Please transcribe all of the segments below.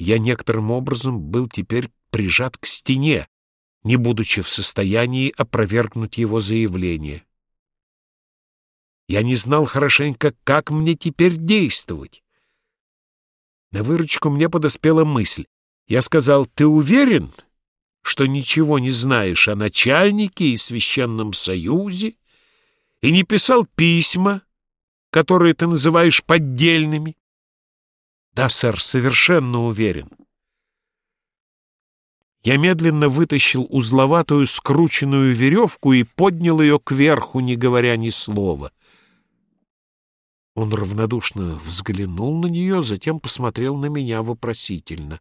Я некоторым образом был теперь прижат к стене, не будучи в состоянии опровергнуть его заявление. Я не знал хорошенько, как мне теперь действовать. На выручку мне подоспела мысль. Я сказал, «Ты уверен, что ничего не знаешь о начальнике и священном союзе и не писал письма, которые ты называешь поддельными?» «Да, сэр, совершенно уверен». Я медленно вытащил узловатую скрученную веревку и поднял ее кверху, не говоря ни слова. Он равнодушно взглянул на нее, затем посмотрел на меня вопросительно.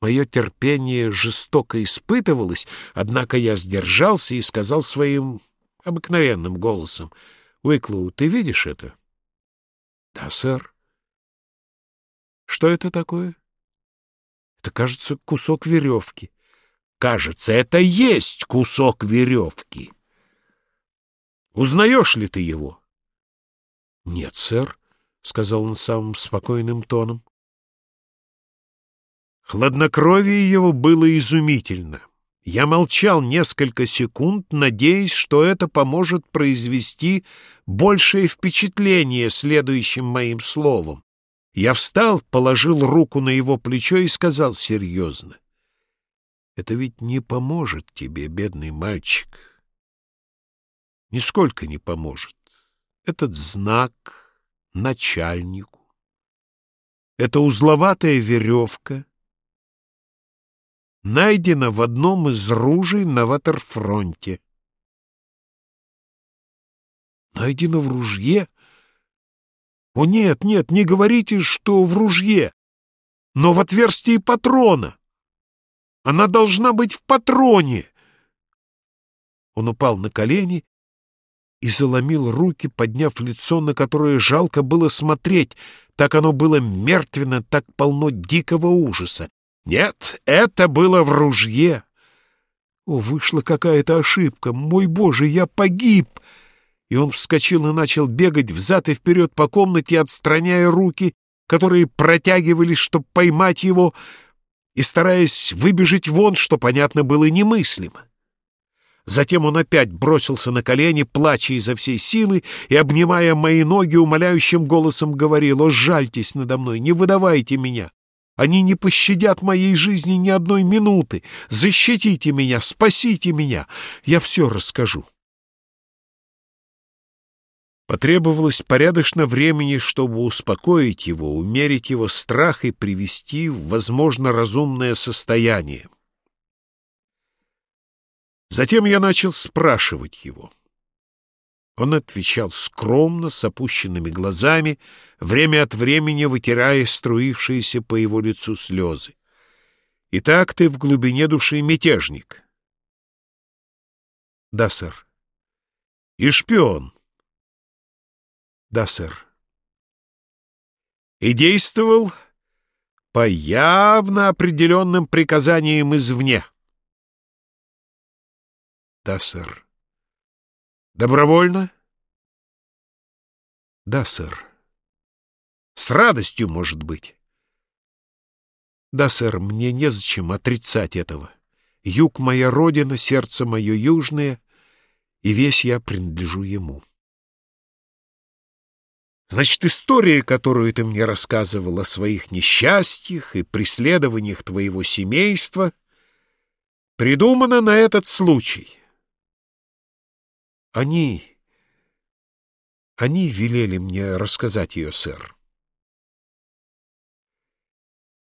Мое терпение жестоко испытывалось, однако я сдержался и сказал своим обыкновенным голосом, «Уиклоу, ты видишь это?» «Да, сэр». «Что это такое?» «Это, кажется, кусок веревки». «Кажется, это есть кусок веревки». «Узнаешь ли ты его?» «Нет, сэр», — сказал он самым спокойным тоном. Хладнокровие его было изумительно. Я молчал несколько секунд, надеясь, что это поможет произвести большее впечатление следующим моим словом. Я встал, положил руку на его плечо и сказал серьезно. «Это ведь не поможет тебе, бедный мальчик. Нисколько не поможет этот знак начальнику, эта узловатая веревка найдена в одном из ружей на ватерфронте. Найдена в ружье? О нет, нет, не говорите, что в ружье, но в отверстии патрона. Она должна быть в патроне. Он упал на колени и заломил руки, подняв лицо, на которое жалко было смотреть, так оно было мертвенно, так полно дикого ужаса. Нет, это было в ружье. О, вышла какая-то ошибка. Мой Боже, я погиб! И он вскочил и начал бегать взад и вперед по комнате, отстраняя руки, которые протягивались, чтобы поймать его, и стараясь выбежать вон, что, понятно, было немыслимо. Затем он опять бросился на колени, плача изо всей силы и, обнимая мои ноги, умоляющим голосом говорил, «О, жальтесь надо мной, не выдавайте меня! Они не пощадят моей жизни ни одной минуты! Защитите меня, спасите меня! Я все расскажу!» Потребовалось порядочно времени, чтобы успокоить его, умерить его страх и привести в, возможно, разумное состояние. Затем я начал спрашивать его. Он отвечал скромно, с опущенными глазами, время от времени вытирая струившиеся по его лицу слезы. «Итак, ты в глубине души мятежник?» «Да, сэр». «И шпион?» «Да, сэр». «И действовал по явно определенным приказаниям извне?» Да, сэр. Добровольно? Да, сэр. С радостью, может быть. Да, сэр, мне незачем отрицать этого. Юг — моя родина, сердце мое южное, и весь я принадлежу ему. Значит, история, которую ты мне рассказывал о своих несчастьях и преследованиях твоего семейства, придумана на этот случай. Они... Они велели мне рассказать ее, сэр.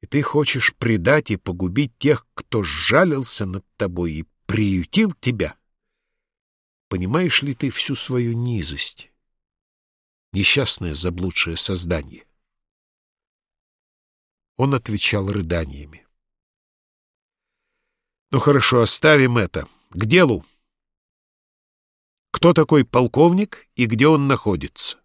И ты хочешь предать и погубить тех, кто сжалился над тобой и приютил тебя? Понимаешь ли ты всю свою низость? Несчастное заблудшее создание. Он отвечал рыданиями. Ну хорошо, оставим это. К делу кто такой полковник и где он находится.